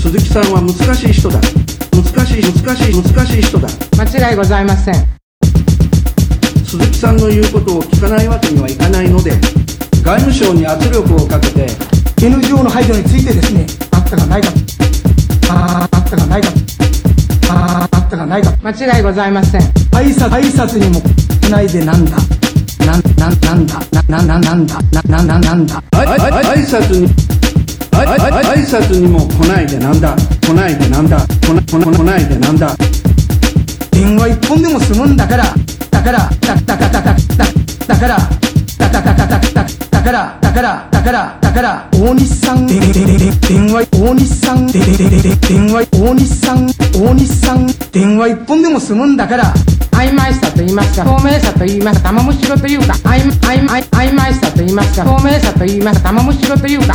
鈴木さんは難しい人だ。難しい難しい難しい人だ。間違いございません。鈴木さんの言うことを聞かないわけにはいかないので外務省に圧力をかけて NGO の排除についてですねあったがないかあああったがないかあああったがないか間違いございません。挨拶挨拶にも来ないでなんだ。なんなんなんだ。ななななんだ。ななななんだ。挨拶に挨拶にも来ないでなんだ来ないでなんだ来な来な来ないでなんだ電話一本でも済むんだからだからだだだだだだだからだだだだだだだからだからだからだから大西さんでででで電話大西さんでででで電話大西さん大西さん電話一本でも済むんだから曖昧さと言いますか透明さと言いますか玉虫色というか曖曖昧曖昧さと言いますか透明さと言いますか玉虫色というか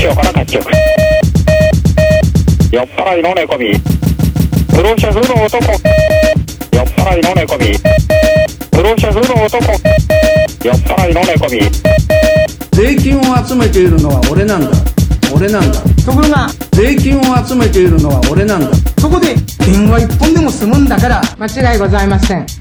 視庁から各局酔っ払いの寝込みプロシェフの男。酔っ払いの寝込みプロシェフの男。酔っ払いの寝込み税金を集めているのは俺なんだ。俺なんだ。ところが税金を集めているのは俺なんだ。そこで電話一本でも済むんだから。間違いございません